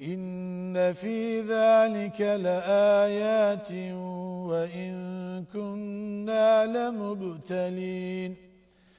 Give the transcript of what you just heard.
إن في ذلك لآيات وإن كنا لمبتلين.